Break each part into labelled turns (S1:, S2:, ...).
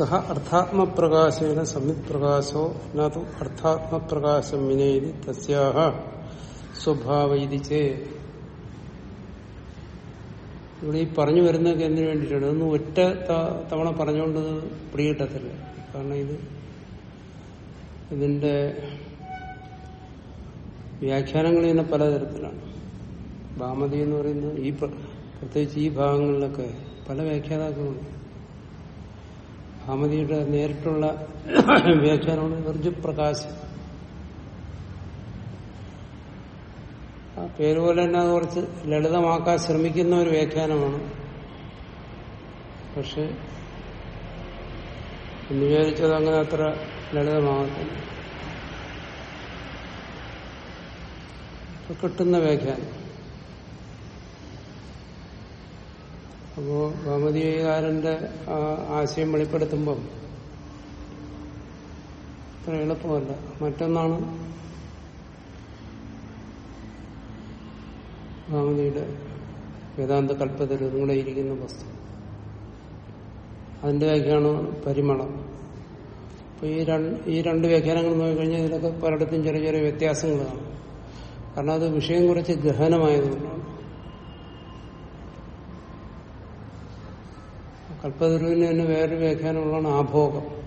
S1: സഹ അർത്ഥാത്മപ്രകാശേന സംവിത് പ്രകാശോ നു അർത്ഥാത്മപ്രകാശം വിനേതി തസ്യാഹ സ്വഭാവയിതിച്ചേ ഇവിടെ ഈ പറഞ്ഞു വരുന്നതൊക്കെ എന്തിനു വേണ്ടിയിട്ടാണ്? ഇതൊന്നും ഒറ്റ തവണ പറഞ്ഞുകൊണ്ട് പിടികിട്ടത്തില്ല. കാരണം ഇത് ഇതിന്റെ വ്യാഖ്യാനങ്ങൾ തന്നെ പലതരത്തിലാണ്. ഭാമതി എന്ന് പറയുന്നത് ഈ പ്ര- പ്രത്യേകിച്ച് ഈ ഭാഗങ്ങളിലൊക്കെ പല വ്യാഖ്യാതാക്കളുണ്ട്. ഭാമതിയുടെ നേരിട്ടുള്ള വ്യാഖ്യാനമാണ് ഋജുപ്രകാശം ആ പേര് പോലെ തന്നെ അത് കുറച്ച് ലളിതമാക്കാൻ ശ്രമിക്കുന്ന ഒരു വ്യാഖ്യാനമാണ്. പക്ഷെ എന്ന് വിചാരിച്ചത് അങ്ങനെ അത്ര ലളിതമാകത്തില്ല. കിട്ടുന്ന വ്യാഖ്യാനം. അപ്പോ ഭാമതികാരന്റെ ആശയം വെളിപ്പെടുത്തുമ്പം അത്ര എളുപ്പമല്ല. മറ്റൊന്നാണ് ഭാമതിയുടെ വേദാന്ത കല്പത്തിൽ നിങ്ങളെ ഇരിക്കുന്ന വസ്തു. അതിന്റെ വ്യാഖ്യാനമാണ് പരിമളം. അപ്പൊ ഈ രണ്ട് ഈ രണ്ട് വ്യാഖ്യാനങ്ങൾ നോക്കിക്കഴിഞ്ഞാൽ ഇതിലൊക്കെ പലയിടത്തും ചെറിയ ചെറിയ വ്യത്യാസങ്ങൾ കാണും കാരണം അത് വിഷയം കുറച്ച് ഗഹനമായതുകൊണ്ടാണ്. കൽപ്പതരുവിന് തന്നെ വേറൊരു വ്യാഖ്യാനമുള്ളതാണ് ആഭോഗം.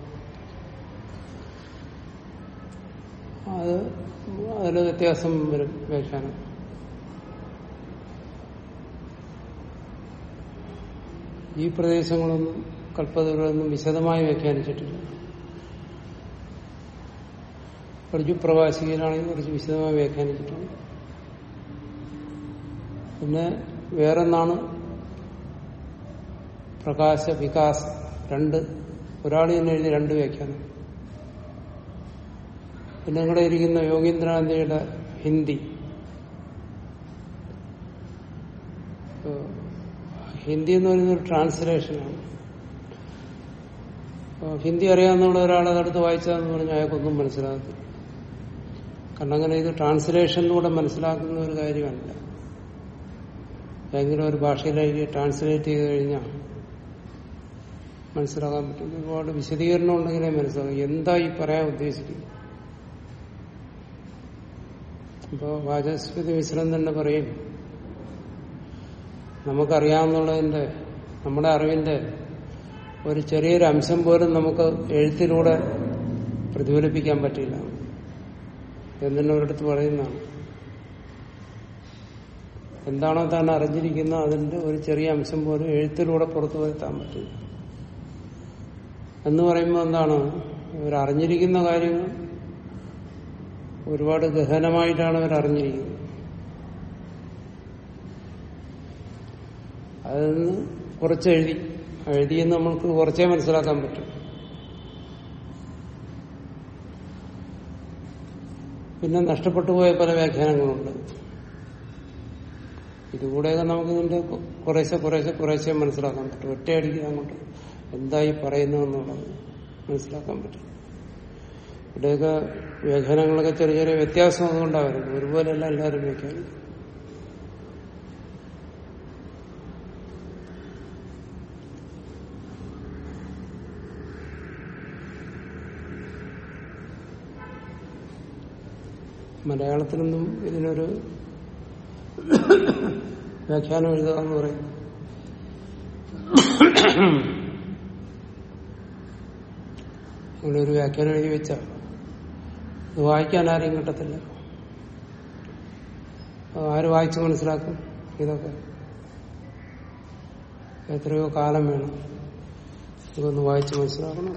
S1: അത് അതിൽ വ്യത്യാസം വരും വ്യാഖ്യാനം. ഈ പ്രദേശങ്ങളൊന്നും കൽപ്പതരുവൊന്നും വിശദമായി വ്യാഖ്യാനിച്ചിട്ടില്ല. കുറച്ച് പ്രവാസികളാണെങ്കിൽ കുറച്ച് വിശദമായി വ്യാഖ്യാനിച്ചിട്ടുണ്ട്. പിന്നെ വേറൊന്നാണ് പ്രകാശ വികാസ് രണ്ട്. ഒരാൾ തന്നെ എഴുതി രണ്ട് വ്യാഖ്യാനം. പിന്നെ ഇവിടെ ഇരിക്കുന്ന യോഗീന്ദ്രാനന്ദയുടെ ഹിന്ദി. ഹിന്ദി എന്ന് പറയുന്ന ഒരു ട്രാൻസ്ലേഷനാണ് ഹിന്ദി അറിയാവുന്ന ഒരാൾ അതെടുത്ത് വായിച്ചതെന്ന് പറഞ്ഞാൽ അയാൾക്കൊന്നും മനസ്സിലാകത്തില്ല. കാരണം അങ്ങനെ ഇത് ട്രാൻസ്ലേഷനിലൂടെ മനസ്സിലാക്കുന്ന ഒരു കാര്യമല്ല. ഏതെങ്കിലും ഒരു ഭാഷയിലേക്ക് ട്രാൻസ്ലേറ്റ് ചെയ്ത് കഴിഞ്ഞാൽ മനസ്സിലാക്കാൻ പറ്റും. ഒരുപാട് വിശദീകരണം ഉണ്ടെങ്കിലേ മനസ്സിലാകും എന്താ ഈ പറയാൻ ഉദ്ദേശിക്കുന്നത്? ഇപ്പോ വാചസ്പതി മിശ്രം തന്നെ പറയും നമുക്കറിയാമെന്നുള്ളതിന്റെ നമ്മുടെ അറിവിന്റെ ഒരു ചെറിയൊരു അംശം പോലും നമുക്ക് എഴുത്തിലൂടെ പ്രതിഫലിപ്പിക്കാൻ പറ്റില്ല എന്നെ ഒരിടത്ത് പറയുന്നതാണ്. എന്താണോ താൻ അറിഞ്ഞിരിക്കുന്നത് അതിന്റെ ഒരു ചെറിയ അംശം പോലും എഴുത്തിലൂടെ പുറത്തു വരുത്താൻ പറ്റില്ല. എന്ന് പറയുമ്പോൾ എന്താണ്? ഇവർ അറിഞ്ഞിരിക്കുന്ന കാര്യങ്ങൾ. ഒരുപാട് ഗഹനമായിട്ടാണ് അവർ അറിഞ്ഞിരിക്കുന്നത് അതിൽ നിന്ന് കുറച്ച് എഴുതി. എഴുതിയെന്ന് നമ്മൾക്ക് കുറച്ചേ മനസ്സിലാക്കാൻ പറ്റും. പിന്നെ നഷ്ടപ്പെട്ടു പോയ പല വ്യാഖ്യാനങ്ങളുണ്ട്. ഇതുകൂടെയൊക്കെ നമുക്ക് ഇതിന്റെ കുറേശ്ശെ കുറേശ്ശെ കുറേശ്ശെ മനസ്സിലാക്കാൻ പറ്റും. ഒറ്റയടിക്ക് അങ്ങോട്ട് എന്തായി പറയുന്നു പറയുന്നതെന്നുള്ളത് മനസ്സിലാക്കാൻ പറ്റും. ഇവിടെയൊക്കെ വ്യാഖ്യാനങ്ങളൊക്കെ ചെറിയ ചെറിയ വ്യത്യാസം അതുകൊണ്ടാവരുത്. ഒരുപോലെയല്ല എല്ലാവരും വ്യാഖ്യാനം മലയാളത്തിലൊന്നും ഇതിനൊരു വ്യാഖ്യാനം എഴുതുക എന്ന് പറയും. അങ്ങനെ ഒരു വ്യാഖ്യാനം എഴുതി വെച്ച ഇത് വായിക്കാൻ ആരെയും കിട്ടത്തില്ല. ആര് വായിച്ചു മനസ്സിലാക്കും? ഇതൊക്കെ. എത്രയോ കാലം വേണം. ഇതൊന്ന് വായിച്ചു മനസ്സിലാക്കണം.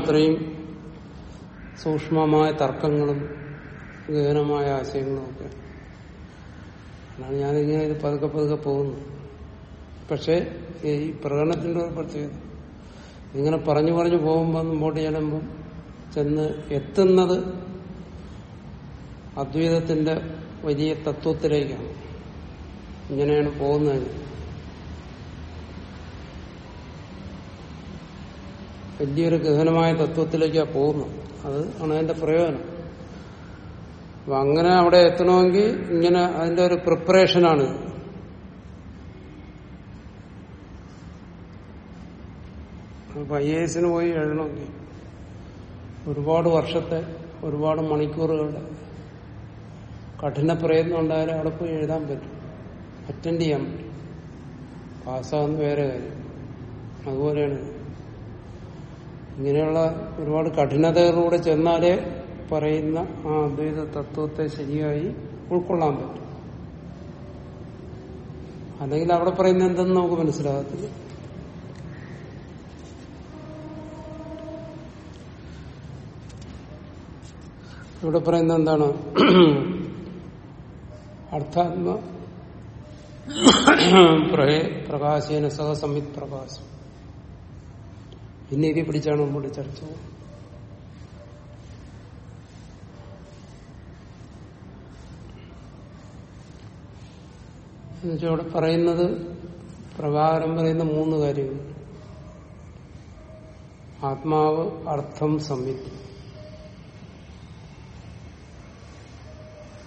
S1: അത്രയും സൂക്ഷ്മമായ തർക്കങ്ങളും ഗഹനമായ ആശയങ്ങളും ഒക്കെ. അതാണ് ഞാനിങ്ങനെ ഇത് പതുക്കെ പതുക്കെ പോകുന്നു പക്ഷെ ഈ പ്രകടനത്തിന്റെ ഒരു പ്രത്യേകത. ഇങ്ങനെ പറഞ്ഞു പറഞ്ഞു പോകുമ്പോൾ മുമ്പോട്ട് ചെല്ലുമ്പം ചെന്ന് എത്തുന്നത് അദ്വൈതത്തിന്റെ വലിയ തത്വത്തിലേക്കാണ്. ഇങ്ങനെയാണ് പോകുന്നത്. വലിയൊരു ഗഹനമായ തത്വത്തിലേക്കാണ് പോകുന്നത്. അത് ആണ് അതിന്റെ പ്രയോജനം. അപ്പൊ അങ്ങനെ അവിടെ എത്തണമെങ്കിൽ ഇങ്ങനെ അതിന്റെ ഒരു പ്രിപ്പറേഷനാണ് അപ്പൊ ഐ എ എസിന് പോയി എഴുതണമെങ്കിൽ ഒരുപാട് വർഷത്തെ ഒരുപാട് മണിക്കൂറുകളുടെ കഠിന പ്രയത്നം ഉണ്ടായാലും അവിടെ പോയി എഴുതാൻ പറ്റും. അറ്റൻഡ് ചെയ്യാൻ പറ്റും. പാസ്സാകുന്ന വേറെ കാര്യം. അതുപോലെയാണ് ഇങ്ങനെയുള്ള ഒരുപാട് കഠിനതകളിലൂടെ ചെന്നാലേ പറയുന്ന ആ അദ്വൈത തത്വത്തെ ശരിയായി ഉൾക്കൊള്ളാൻ പറ്റും. അല്ലെങ്കിൽ അവിടെ പറയുന്ന എന്തെന്ന് നമുക്ക് മനസ്സിലാകത്തില്ല. ഇവിടെ പറയുന്നത് എന്താണ്? അർത്ഥാത്മ പ്രകാശേന സഹ സംയുക്ത പ്രകാശം. ഇന്നേരി പിടിച്ചാണ് മുമ്പോട്ട് ചർച്ച. എന്നുവെച്ചാൽ ഇവിടെ പറയുന്നത് പ്രകാരം പറയുന്ന മൂന്ന് കാര്യങ്ങൾ. ആത്മാവ് അർത്ഥം സംയുക്തം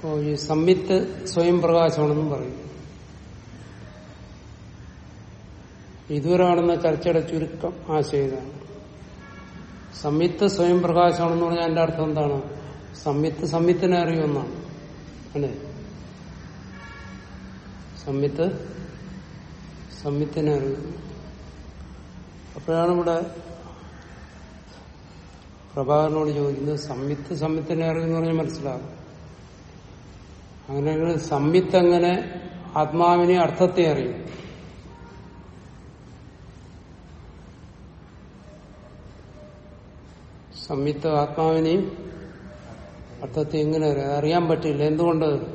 S1: അപ്പോ ഈ സംവിത്ത് സ്വയം പ്രകാശമാണെന്നും പറയും. ഇതുവരെ കാണുന്ന ചർച്ചയുടെ ചുരുക്കം ആശയം ഇതാണ് സംവിത്ത് സ്വയം പ്രകാശമാണെന്ന് പറഞ്ഞാൽ എന്റെ അർത്ഥം എന്താണ്? സംയുക്ത സംയുക്തനെ അറിയുമെന്നാണ്. അല്ലേ? സംയുക്ത സംയുക്തനെ അറിയുന്നു. അപ്പോഴാണ് ഇവിടെ പ്രഭാകരനോട് ചോദിക്കുന്നത് സംയുക്ത സംയുക്തനെ അറിയുമെന്ന് പറഞ്ഞാൽ മനസ്സിലാകും. അങ്ങനെയാണ് സംയുക്ത എങ്ങനെ ആത്മാവിനെ അർത്ഥത്തെ അറിയും. സംയുക്ത ആത്മാവിനെയും അർത്ഥത്തെ എങ്ങനെ അറിയാം? അറിയാൻ പറ്റില്ല. എന്തുകൊണ്ട്?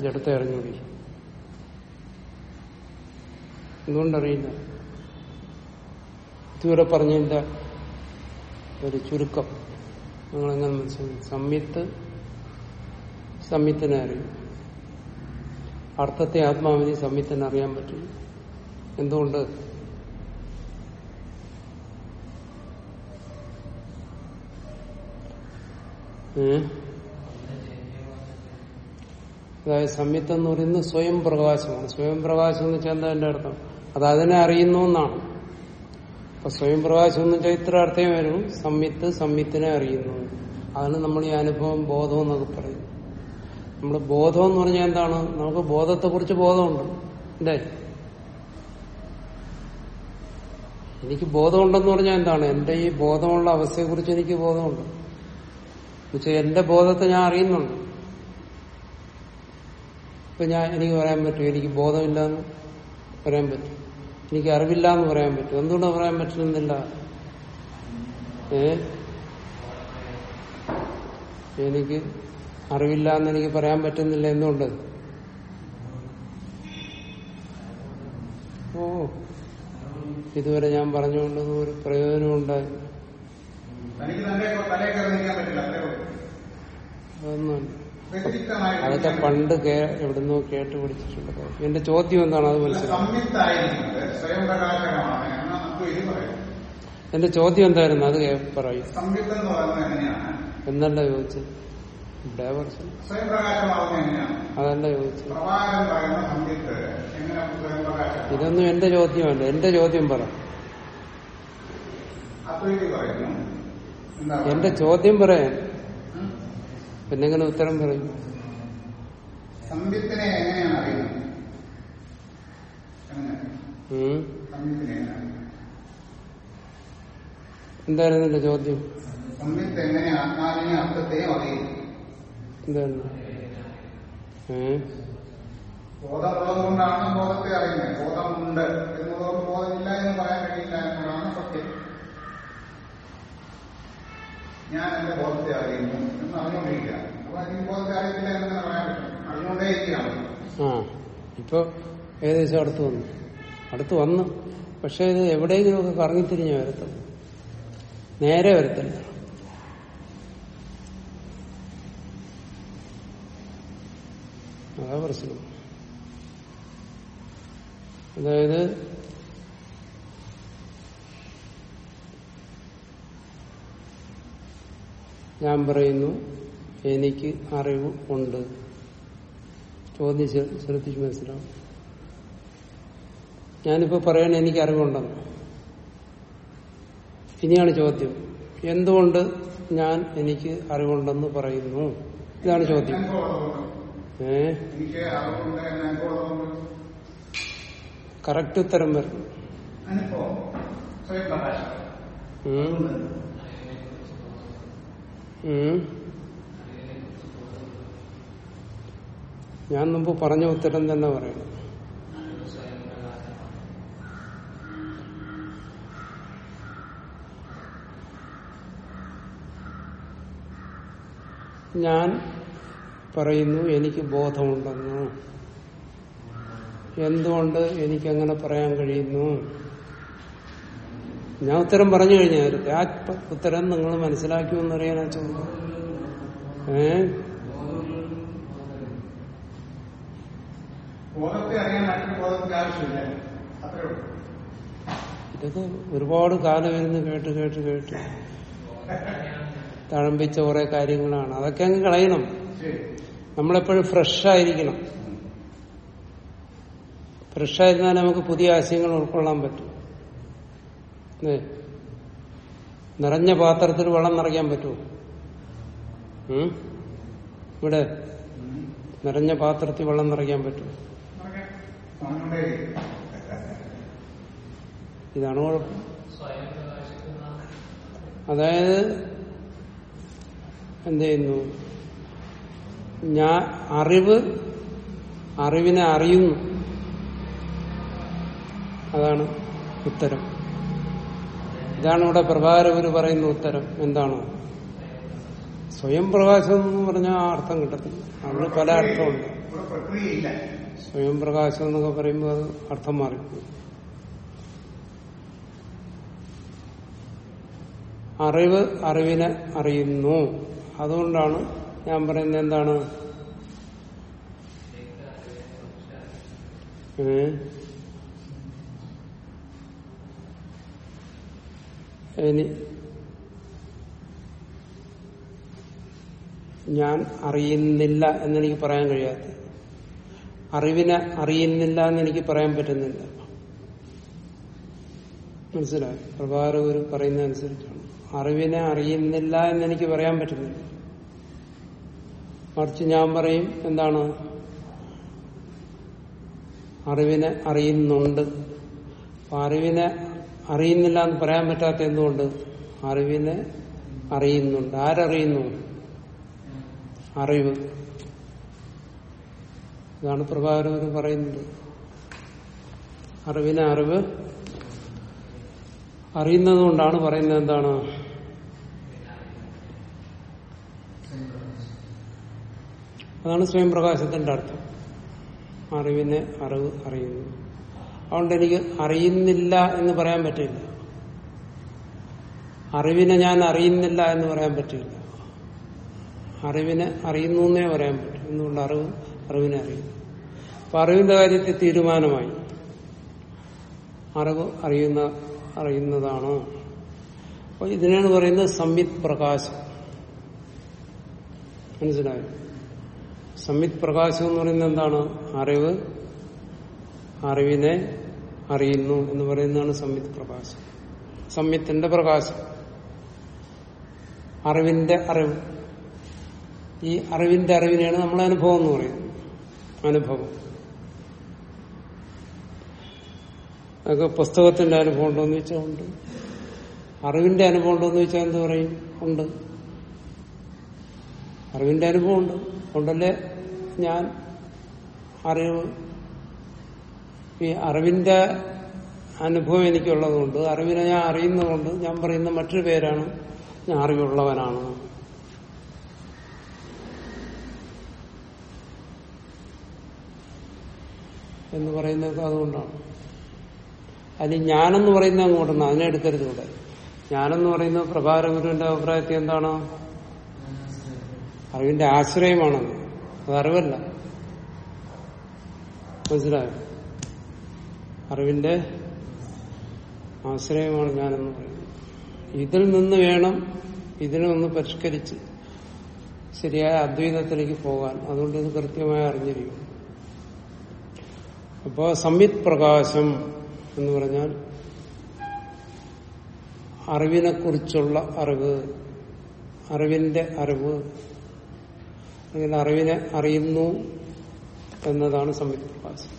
S1: ജഡത്തെ അറിഞ്ഞൂടി എന്തുകൊണ്ടറിയില്ല? ഇതുവരെ പറഞ്ഞതിന്റെ ഒരു ചുരുക്കം. നിങ്ങളെങ്ങനെ മനസ്സിലാക്കി സംയുക്ത് സംയുക്തനെ അറിയും അർത്ഥത്തെ ആത്മാവിനെ സംയുക്തനെ അറിയാൻ പറ്റും. എന്തുകൊണ്ട്? അതായത് സംയുക്തം എന്ന് പറയുന്നത് സ്വയം പ്രകാശമാണ്. സ്വയം പ്രകാശം എന്ന് വെച്ചാൽ എന്താ എന്റെ അർത്ഥം? അത് അതിനെ അറിയുന്നു എന്നാണ്. അപ്പൊ സ്വയം പ്രകാശം എന്ന് വെച്ചാൽ ഇത്ര അർത്ഥം വരും. സംയുക്ത് സംയുക്തിനെ അറിയുന്നു. അതിന് നമ്മൾ ഈ അനുഭവം ബോധം എന്നൊക്കെ പറയുന്നത് നമ്മുടെ ബോധം എന്ന് പറഞ്ഞാൽ എന്താണ്? നമുക്ക് ബോധത്തെ കുറിച്ച് ബോധമുണ്ട്. അല്ലേ? എനിക്ക് ബോധമുണ്ടെന്ന് പറഞ്ഞാൽ എന്താണ്? എന്റെ ഈ ബോധമുള്ള അവസ്ഥയെ കുറിച്ച് എനിക്ക് ബോധമുണ്ട്. എന്റെ ബോധത്തെ ഞാൻ അറിയുന്നുണ്ട്. ഇപ്പൊ ഞാൻ എനിക്ക് പറയാൻ പറ്റും എനിക്ക് ബോധമില്ല എന്ന് പറയാൻ പറ്റും. എനിക്ക് അറിവില്ല എന്ന് പറയാൻ പറ്റും. എന്തുകൊണ്ട് പറയാൻ പറ്റുന്നില്ല ഏ? എനിക്ക് അറിവില്ല എന്ന് എനിക്ക് പറയാൻ പറ്റുന്നില്ല എന്നുണ്ട് ഓ ഇതുവരെ ഞാൻ പറഞ്ഞുകൊണ്ടത് ഒരു പ്രയോജനം ഉണ്ടായി അതൊന്നുമല്ല. അതൊക്കെ പണ്ട് എവിടുന്നോ കേട്ട് പിടിച്ചിട്ടുണ്ട് എന്റെ ചോദ്യം എന്താണ് അത്
S2: മനസ്സിലാക്കുന്നത്
S1: എന്റെ ചോദ്യം എന്തായിരുന്നു? അത് പറയും. എന്നല്ല ചോദിച്ചത്? അതല്ല ചോദിച്ചത് ഇതൊന്നും എന്റെ ചോദ്യമല്ല എന്റെ ചോദ്യം പറ. എന്റെ ചോദ്യം പറയാൻ. പിന്നെങ്ങനെ ഉത്തരം പറയും?
S2: സംയുക്തിനെ എങ്ങനെയാണ് അറിയുന്നത്?
S1: എന്തായിരുന്നു എന്റെ ചോദ്യം?
S2: സംയുക്ത് എങ്ങനെ ആത്മാവിനെ അർത്ഥത്തെയും ബോധത്തെ അറിയുന്നത് ബോധമുണ്ട് ബോധമില്ല എന്ന് പറയാൻ കഴിയില്ല എന്നതാണ് സത്യം. ഞാൻ എന്റെ ബോധത്തെ അറിയുന്നു എന്ന് അറിഞ്ഞുകൊണ്ടിരിക്കുക. അപ്പൊ എനിക്ക് ബോധത്തെ അറിയത്തില്ല എന്ന് പറയാൻ പറ്റും അറിഞ്ഞുകൊണ്ടേയിരിക്കുകയാണ്.
S1: ആ ഇപ്പൊ ഏകദേശം അടുത്ത് വന്നു. അടുത്ത് വന്നു. പക്ഷെ ഇത് എവിടെയെങ്കിലുമൊക്കെ കറങ്ങിത്തിരിഞ്ഞ വരത്തുള്ളൂ. നേരെ വരത്തില്ല. അതാ പ്രശ്നം അതായത് ഞാൻ പറയുന്നു എനിക്ക് അറിവ് ഉണ്ട്. ചോദ്യം ശ്ര- ശ്രദ്ധിച്ച് മനസ്സിലാവും. ഞാനിപ്പോ പറയണ എനിക്ക് അറിവുണ്ടെന്ന്. ഇനിയാണ് ചോദ്യം. എന്തുകൊണ്ട് ഞാൻ എനിക്ക് അറിവുണ്ടെന്ന് പറയുന്നു? ഇതാണ് ചോദ്യം. കറക്റ്റ് ഉത്തരം വരും
S2: അനുഭവം സ്വയം പ്രകാശം
S1: ഉം. ഉം. ഞാൻ മുമ്പ് പറഞ്ഞ ഉത്തരം തന്നെ പറയണം. ഞാൻ പറയുന്നു എനിക്ക് ബോധമുണ്ടെന്ന്. എന്തുകൊണ്ട് എനിക്കങ്ങനെ പറയാൻ കഴിയുന്നു? ഞാൻ ഉത്തരം പറഞ്ഞു കഴിഞ്ഞാൽ നേരത്തെ ആ ഉത്തരം നിങ്ങൾ ഏ?
S2: ബോധത്തിന്റെ ആവശ്യമില്ല. അത്രേ ഉള്ളൂ.
S1: ഇതൊക്കെ ഒരുപാട് കാലം ഇരുന്ന് കേട്ട് കേട്ട് കേട്ട്. തഴമ്പിച്ച കുറെ കാര്യങ്ങളാണ്. അതൊക്കെ അങ്ങ് കളയണം. നമ്മളെപ്പോഴും ഫ്രഷ് ആയിരിക്കണം ഫ്രഷ് നമുക്ക് പുതിയ ആശയങ്ങൾ ഉൾക്കൊള്ളാൻ പറ്റും? നിറഞ്ഞ പാത്രത്തിൽ വെള്ളം നിറയ്ക്കാൻ പറ്റുമോ? ഇവിടെ നിറഞ്ഞ പാത്രത്തിൽ വെള്ളം നിറയ്ക്കാൻ
S2: പറ്റും.
S1: ഇതാണ് കുഴപ്പം അതായത് എന്ത് ചെയ്യുന്നു ഞാൻ അറിവ് അറിവിനെ അറിയുന്നു. അതാണ് ഉത്തരം. ഇതാണ് ഇവിടെ പ്രഭാരവര് പറയുന്ന ഉത്തരം. എന്താണോ? സ്വയം പ്രകാശം എന്ന് പറഞ്ഞാൽ ആ അർത്ഥം കിട്ടത്തില്ല. അവിടെ പല അർത്ഥമുണ്ട്. സ്വയം പ്രകാശം എന്നൊക്കെ പറയുമ്പോൾ അത് അർത്ഥം മാറി. അറിവ് അറിവിനെ അറിയുന്നു. അതുകൊണ്ടാണ് ഞാൻ പറയുന്നത് എന്താണ്? ഇനി ഞാൻ അറിയുന്നില്ല എന്നെനിക്ക് പറയാൻ കഴിയാത്ത. അറിവിനെ അറിയുന്നില്ല എന്ന് എനിക്ക് പറയാൻ പറ്റുന്നില്ല. മനസ്സിലായി? പ്രഭാകരഗുരു പറയുന്ന അനുസരിച്ചാണ് അറിവിനെ അറിയുന്നില്ല എന്നെനിക്ക് പറയാൻ പറ്റുന്നില്ല. മറിച്ച് ഞാൻ പറയും എന്താണ്? അറിവിനെ അറിയുന്നുണ്ട്. അറിവിനെ അറിയുന്നില്ല എന്ന് പറയാൻ പറ്റാത്ത എന്തുകൊണ്ട്? അറിവിനെ അറിയുന്നുണ്ട്. ആരറിയുന്നു? അറിവ്. ഇതാണ് പ്രഭാകരവർ പറയുന്നത്. അറിവിനെ അറിവ് അറിയുന്നത് കൊണ്ടാണ് പറയുന്നത് എന്താണ്? അതാണ് സ്വയം പ്രകാശത്തിന്റെ അർത്ഥം. അറിവിനെ അറിവ് അറിയുന്നു. അതുകൊണ്ട് എനിക്ക് അറിയുന്നില്ല എന്ന് പറയാൻ പറ്റില്ല. അറിവിനെ ഞാൻ അറിയുന്നില്ല എന്ന് പറയാൻ പറ്റില്ല. അറിവിനെ അറിയുന്നു എന്നേ പറയാൻ പറ്റും. എന്തുകൊണ്ട് അറിവ്? അറിവിനെ അറിയുന്നു. അപ്പൊ അറിവിന്റെ കാര്യത്തിൽ തീരുമാനമായി. അറിവ് അറിയുന്ന അറിയുന്നതാണോ? അപ്പൊ ഇതിനാണ് പറയുന്നത് സംവിത് പ്രകാശം മനസ്സിലായോ? സംവിത് പ്രകാശം എന്ന് പറയുന്നത് എന്താണ്? അറിവ്. അറിവിനെ അറിയുന്നു എന്ന് പറയുന്നതാണ് സംവിത് പ്രകാശം. സംവിത്തിന്റെ പ്രകാശം. അറിവിന്റെ അറിവ്. ഈ അറിവിന്റെ അറിവിനെയാണ് നമ്മൾ അനുഭവം എന്ന് പറയുന്നത്. അനുഭവം. അതൊക്കെ പുസ്തകത്തിന്റെ അനുഭവം ഉണ്ടോ എന്ന് ചോദിച്ചാൽ ഉണ്ട്. അറിവിന്റെ അനുഭവം ഉണ്ടോ എന്ന് ചോദിച്ചാൽ എന്ത് പറയും? ഉണ്ട്. അറിവിന്റെ അനുഭവം ഉണ്ട്. ഉണ്ടല്ലേ? ഞാൻ അറിവ് ഈ അറിവിന്റെ അനുഭവം എനിക്കുള്ളതുകൊണ്ട് അറിവിനെ ഞാൻ അറിയുന്നതുകൊണ്ട് ഞാൻ പറയുന്ന മറ്റൊരു പേരാണ് ഞാൻ അറിവുള്ളവനാണ്. എന്ന് പറയുന്നത് അതുകൊണ്ടാണ്. അതിൽ ഞാനെന്ന് പറയുന്നത് അങ്ങോട്ടൊന്ന് അതിനെ എടുക്കരുത് ഇവിടെ. ഞാനെന്ന് പറയുന്നത് പ്രഭാരഗുരുവിന്റെ അഭിപ്രായത്തിൽ എന്താണ്? അറിവിന്റെ ആശ്രയമാണെന്ന്. അത് അറിവല്ല. മനസ്സിലായോ? അറിവിന്റെ ആശ്രയമാണ് ഞാനെന്ന് പറയുന്നത്. ഇതിൽ നിന്ന് വേണം ഇതിനെ ഒന്ന് പരിഷ്കരിച്ച് ശരിയായ അദ്വൈതത്തിലേക്ക് പോകാൻ. അതുകൊണ്ട് ഇത് കൃത്യമായി അറിഞ്ഞിരിക്കും അപ്പോ സംവിത് പ്രകാശം എന്ന് പറഞ്ഞാൽ അറിവിനെ കുറിച്ചുള്ള അറിവ് അറിവിന്റെ അറിവ് അല്ലെങ്കിൽ അറിവിനെ അറിയുന്നു എന്നതാണ് സംയുക്ത പ്രകാശം.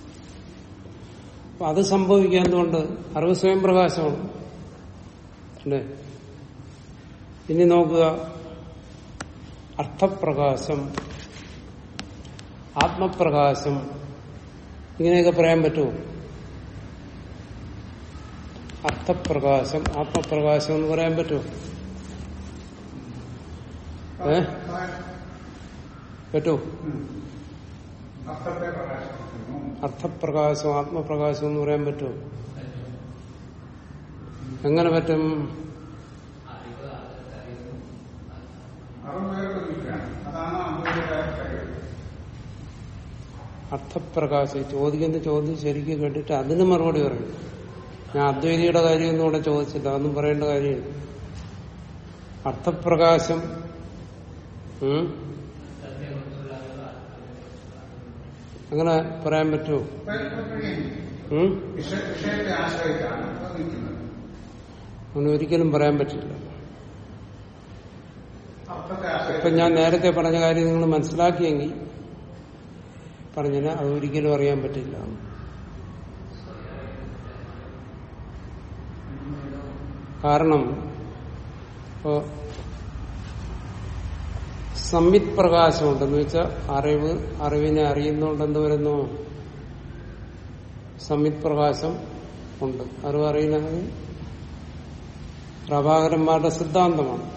S1: അപ്പൊ അത് സംഭവിക്കാൻ എന്തുകൊണ്ട്? അറിവ് സ്വയം പ്രകാശമാണ്. അല്ലേ? ഇനി നോക്കുക. അർത്ഥപ്രകാശം ആത്മപ്രകാശം ഇങ്ങനെയൊക്കെ പറയാൻ പറ്റുമോ? അർത്ഥപ്രകാശം ആത്മപ്രകാശം എന്ന് പറയാൻ പറ്റുമോ? ഏ?
S2: പ്രകാശിപ്പിക്കുന്നു
S1: അർത്ഥപ്രകാശം. ആത്മപ്രകാശം എന്ന് പറയാൻ പറ്റുമോ? എങ്ങനെ പറ്റും? അർത്ഥപ്രകാശം. ചോദിക്കുന്ന ചോദ്യം ശരിക്കും കേട്ടിട്ട് അതിന് മറുപടി പറയും. ഞാൻ അദ്വൈതിയുടെ കാര്യമൊന്നും ഇവിടെ ചോദിച്ചില്ല. അതൊന്നും പറയേണ്ട കാര്യമില്ല. അർത്ഥപ്രകാശം അങ്ങനെ പറയാൻ പറ്റുമോ അങ്ങനെ ഒരിക്കലും പറയാൻ പറ്റില്ല. ഇപ്പൊ ഞാൻ നേരത്തെ പറഞ്ഞ കാര്യം നിങ്ങൾ മനസ്സിലാക്കിയെങ്കിൽ പറഞ്ഞില്ല അത് ഒരിക്കലും അറിയാൻ പറ്റില്ല. കാരണം ഇപ്പോ സംവിത് പ്രകാശമുണ്ടെന്ന് വെച്ചാൽ അറിവ് അറിവിനെ അറിയുന്നുണ്ടെന്ന് വരുന്നു? സംവിത് പ്രകാശം ഉണ്ട്. അറിവ് അറിയുന്നത് പ്രഭാകരന്മാരുടെ സിദ്ധാന്തമാണ്.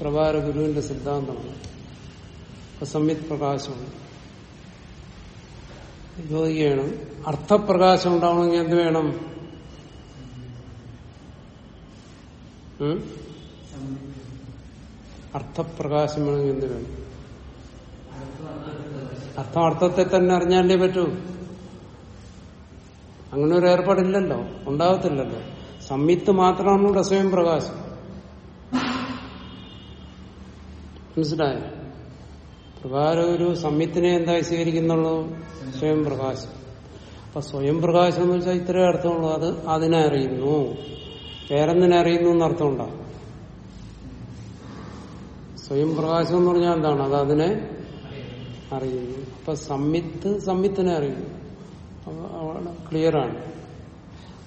S1: പ്രഭാകര ഗുരുവിന്റെ സിദ്ധാന്തമാണ്. സംവിത് പ്രകാശമുണ്ട് ചോദിക്കുകയാണ് അർത്ഥപ്രകാശം ഉണ്ടാവണമെങ്കിൽ എന്ത് വേണം? ഉം? അർത്ഥപ്രകാശം വേണമെങ്കിൽ എന്ത് വേണം. അർത്ഥം അർത്ഥത്തെ തന്നെ അറിഞ്ഞാലേ പറ്റൂ. അങ്ങനെ ഒരു ഏർപ്പാടില്ലല്ലോ. ഉണ്ടാകത്തില്ലല്ലോ സംയുക്ത് മാത്രമാണ് സ്വയം പ്രകാശം. മനസ്സിലായോ? പ്രകാരം ഒരു സംയുക്തിനെ എന്തായി സ്വീകരിക്കുന്നുള്ളൂ? സ്വയം പ്രകാശം. അപ്പൊ സ്വയം പ്രകാശം എന്ന് വെച്ചാൽ ഇത്രയും അർത്ഥമുള്ളൂ. അത് അതിനെ അറിയുന്നു. വേറെന്തിനെ അറിയുന്നു എന്നർത്ഥം സ്വയം പ്രകാശം എന്ന് പറഞ്ഞാൽ എന്താണ്? അത് അതിനെ അറിയുന്നു. അപ്പൊ സംവിത്ത് സംവിത്തിനെ അറിയുന്നു. അവിടെ ക്ലിയറാണ്.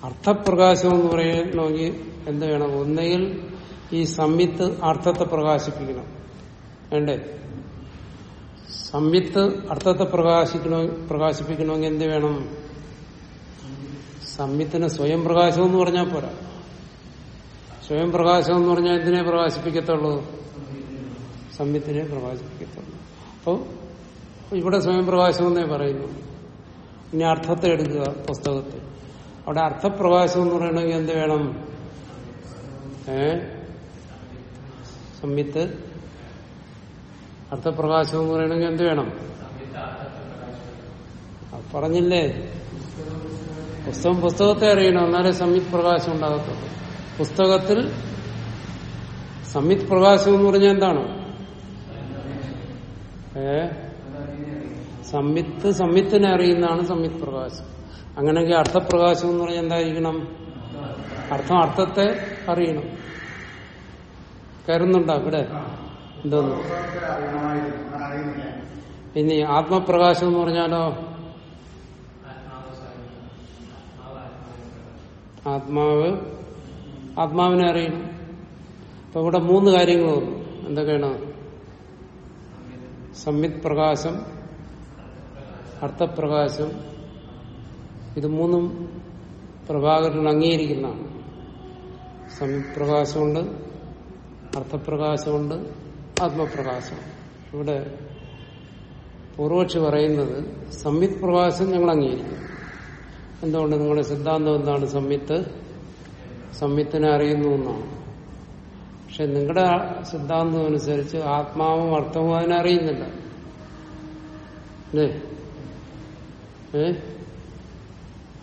S1: അർത്ഥപ്രകാശം എന്ന് പറയണമെങ്കിൽ എന്ത് വേണം? ഒന്നുകിൽ ഈ സംവിത്ത് അർത്ഥത്തെ പ്രകാശിപ്പിക്കണം. വേണ്ടേ? സംവിത്ത് അർത്ഥത്തെ പ്രകാശിക്കണോ പ്രകാശിപ്പിക്കണമെങ്കിൽ എന്ത് വേണം? സംവിത്തിന് സ്വയം പ്രകാശം എന്ന് പറഞ്ഞാൽ പോരാ. സ്വയം പ്രകാശം എന്ന് പറഞ്ഞാൽ എന്തിനെ പ്രകാശിപ്പിക്കത്തുള്ളൂ? സംവിത്തിനെ പ്രകാശിപ്പിക്കത്തുള്ളൂ അപ്പോൾ ഇവിടെ സ്വയം പ്രകാശം എന്നേ പറയുന്നു. ഇനി അർത്ഥത്തെ എടുക്കുക പുസ്തകത്തെ അവിടെ അർത്ഥപ്രകാശം എന്ന് പറയണമെങ്കിൽ എന്ത് വേണം? ഏ? സംവിത്ത്. അർത്ഥപ്രകാശം എന്ന് പറയണമെങ്കിൽ എന്ത് വേണം? പറഞ്ഞില്ലേ? പുസ്തകം പുസ്തകത്തെ അറിയണം. എന്നാലേ സംയുത് പ്രകാശം ഉണ്ടാകത്തുള്ളൂ. പുസ്തകത്തിൽ സംയുത് പ്രകാശം എന്ന് പറഞ്ഞാൽ എന്താണ്? ഏ? സംവിത്ത് സംവിത്തിനെ അറിയുന്നതാണ് സംവിത് പ്രകാശം അങ്ങനെയെങ്കിൽ അർത്ഥപ്രകാശം എന്ന് പറഞ്ഞാൽ എന്തായിരിക്കണം? അർത്ഥം അർത്ഥത്തെ അറിയണം. കയറുന്നുണ്ടോ ഇവിടെ എന്തോന്നു? ഇനി ആത്മപ്രകാശം എന്ന് പറഞ്ഞാലോ? ആത്മാവ് ആത്മാവിനെ അറിയണം. അപ്പൊ ഇവിടെ മൂന്ന് കാര്യങ്ങൾ എന്തൊക്കെയാണ്? സംവിത് പ്രകാശം അർത്ഥപ്രകാശം ഇത് മൂന്നും പ്രഭാകരൻ അംഗീകരിക്കുന്നതാണ്. സംയുത് പ്രകാശമുണ്ട് അർത്ഥപ്രകാശമുണ്ട് ആത്മപ്രകാശം. ഇവിടെ പൂർവക്ഷി പറയുന്നത് സംയുത് പ്രകാശം ഞങ്ങൾ അംഗീകരിക്കും എന്തുകൊണ്ട് നിങ്ങളുടെ സിദ്ധാന്തം എന്താണ് സംയുത്ത് സംയുത്തിനെ അറിയുന്നു എന്നാണ്. പക്ഷെ നിങ്ങളുടെ സിദ്ധാന്തം അനുസരിച്ച് ആത്മാവും അർത്ഥവും അതിനറിയുന്നില്ല ഏ?